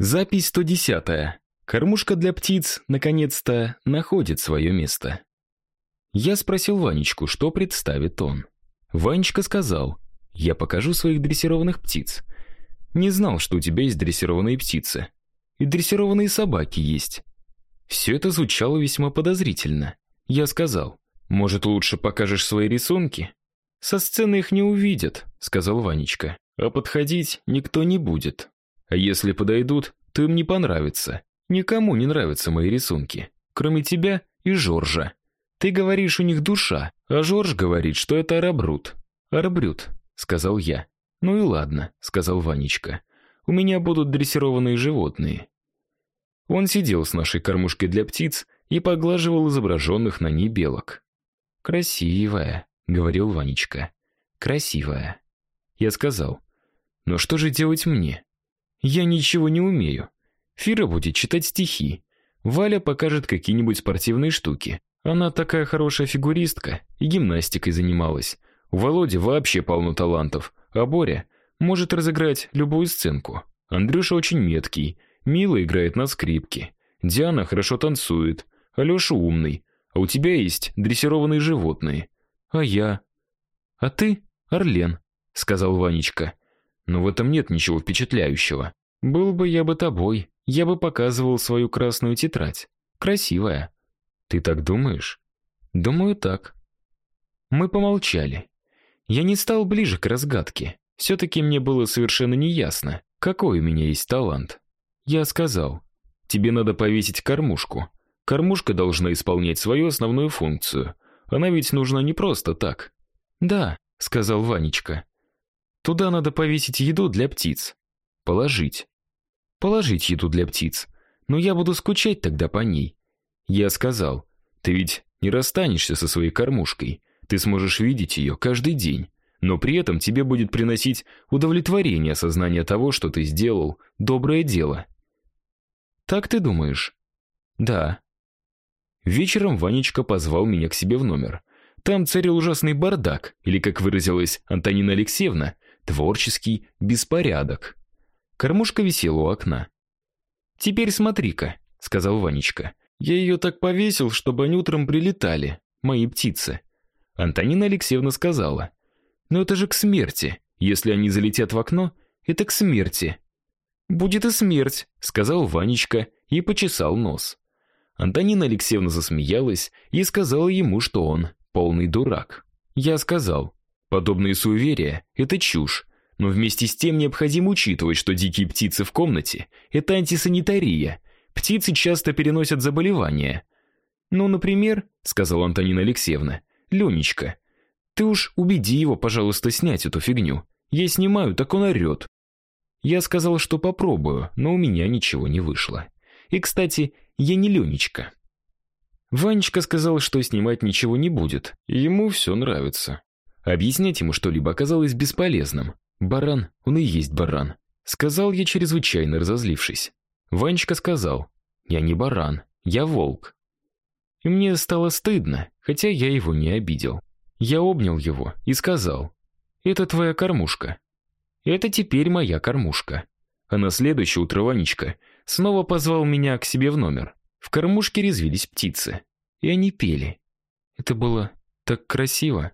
Запись 110. Кормушка для птиц наконец-то находит свое место. Я спросил Ванечку, что представит он. Ванечка сказал: "Я покажу своих дрессированных птиц. Не знал, что у тебя есть дрессированные птицы. И дрессированные собаки есть". Все это звучало весьма подозрительно. Я сказал: "Может, лучше покажешь свои рисунки?" Со сцены их не увидят, сказал Ванечка. А подходить никто не будет. А если подойдут, то им не понравится. Никому не нравятся мои рисунки, кроме тебя и Жоржа. Ты говоришь, у них душа, а Жорж говорит, что это арабрут. Арабрют, сказал я. Ну и ладно, сказал Ванечка. У меня будут дрессированные животные. Он сидел с нашей кормушкой для птиц и поглаживал изображенных на ней белок. Красивая, говорил Ванечка. Красивая. Я сказал: "Но что же делать мне? Я ничего не умею. Фира будет читать стихи. Валя покажет какие-нибудь спортивные штуки. Она такая хорошая фигуристка и гимнастикой занималась. У Володи вообще полно талантов, а Боря может разыграть любую сценку. Андрюша очень меткий, Мила играет на скрипке. Диана хорошо танцует, Алёша умный. А у тебя есть дрессированные животные. А я? А ты Орлен, сказал Ванечка. Но в этом нет ничего впечатляющего. Был бы я бы тобой, я бы показывал свою красную тетрадь. Красивая. Ты так думаешь? Думаю так. Мы помолчали. Я не стал ближе к разгадке. все таки мне было совершенно неясно, какой у меня есть талант. Я сказал: "Тебе надо повесить кормушку. Кормушка должна исполнять свою основную функцию. Она ведь нужна не просто так". "Да", сказал Ванечка. Туда надо повесить еду для птиц. Положить. Положить еду для птиц. Но я буду скучать тогда по ней. Я сказал: "Ты ведь не расстанешься со своей кормушкой. Ты сможешь видеть ее каждый день, но при этом тебе будет приносить удовлетворение осознание того, что ты сделал доброе дело". Так ты думаешь? Да. Вечером Ванечка позвал меня к себе в номер. Там царил ужасный бардак, или, как выразилась Антонина Алексеевна, творческий беспорядок. Кормушка висела у окна. Теперь смотри-ка, сказал Ванечка. Я ее так повесил, чтобы они утром прилетали, мои птицы. Антонина Алексеевна сказала: "Но это же к смерти. Если они залетят в окно, это к смерти". "Будет и смерть", сказал Ванечка и почесал нос. Антонина Алексеевна засмеялась и сказала ему, что он полный дурак. Я сказал: Подобные суеверия это чушь, но вместе с тем необходимо учитывать, что дикие птицы в комнате это антисанитария. Птицы часто переносят заболевания. Ну, например, сказала Антонина Алексеевна. Ленечка, ты уж убеди его, пожалуйста, снять эту фигню. Я снимаю, так он орет. Я сказал, что попробую, но у меня ничего не вышло. И, кстати, я не Ленечка. Ванечка сказал, что снимать ничего не будет, ему все нравится. Объяснять ему что-либо оказалось бесполезным. Баран, он и есть баран, сказал я чрезвычайно разозлившись. Ванечка сказал: "Я не баран, я волк". И мне стало стыдно, хотя я его не обидел. Я обнял его и сказал: "Это твоя кормушка. Это теперь моя кормушка". А на следующее утро Ванечка снова позвал меня к себе в номер. В кормушке резвились птицы, и они пели. Это было так красиво.